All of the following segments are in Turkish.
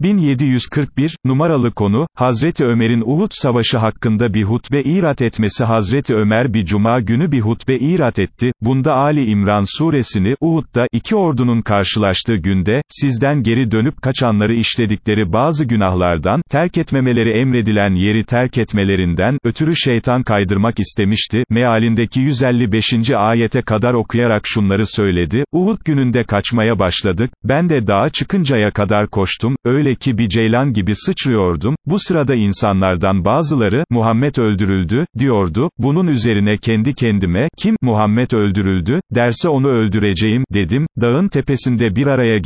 1741, numaralı konu, Hazreti Ömer'in Uhud Savaşı hakkında bir hutbe irat etmesi. Hazreti Ömer bir cuma günü bir hutbe irat etti, bunda Ali İmran suresini, Uhud'da iki ordunun karşılaştığı günde, sizden geri dönüp kaçanları işledikleri bazı günahlardan, terk etmemeleri emredilen yeri terk etmelerinden, ötürü şeytan kaydırmak istemişti, mealindeki 155. ayete kadar okuyarak şunları söyledi, Uhud gününde kaçmaya başladık, ben de dağa çıkıncaya kadar koştum, öyle ki bir ceylan gibi sıçrıyordum, bu sırada insanlardan bazıları, Muhammed öldürüldü, diyordu, bunun üzerine kendi kendime, kim, Muhammed öldürüldü, derse onu öldüreceğim, dedim, dağın tepesinde bir araya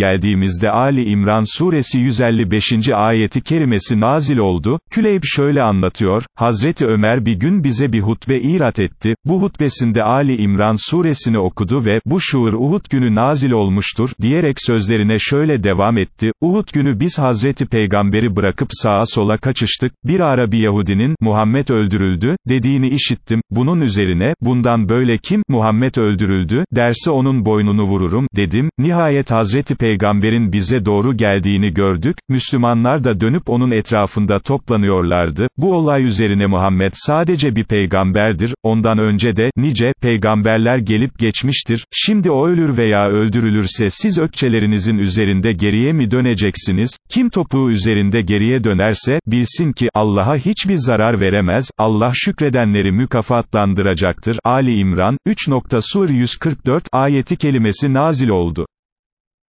geldiğimizde Ali İmran suresi 155. ayeti kerimesi nazil oldu, Küleyb şöyle anlatıyor, Hazreti Ömer bir gün bize bir hutbe irat etti, bu hutbesinde Ali İmran suresini okudu ve, bu şuur Uhud günü nazil olmuştur, diyerek sözlerine şöyle devam etti, Uhud günü biz Hazreti Peygamberi bırakıp sağa sola kaçıştık, bir Arabi Yahudinin, Muhammed öldürüldü, dediğini işittim, bunun üzerine, bundan böyle kim, Muhammed öldürüldü, derse onun boynunu vururum, dedim, nihayet Hazreti Peygamberin bize doğru geldiğini gördük, Müslümanlar da dönüp onun etrafında toplanıyorlardı, bu olay üzerine Muhammed sadece bir peygamberdir, ondan önce de, nice, peygamberler gelip geçmiştir, şimdi o ölür veya öldürülürse siz ökçelerinizin üzerinde geriye mi döneceksiniz, kim topuğu üzerinde geriye dönerse, bilsin ki, Allah'a hiçbir zarar veremez, Allah şükredenleri mükafatlandıracaktır. Ali İmran, 3. Sur 144 ayeti kelimesi nazil oldu.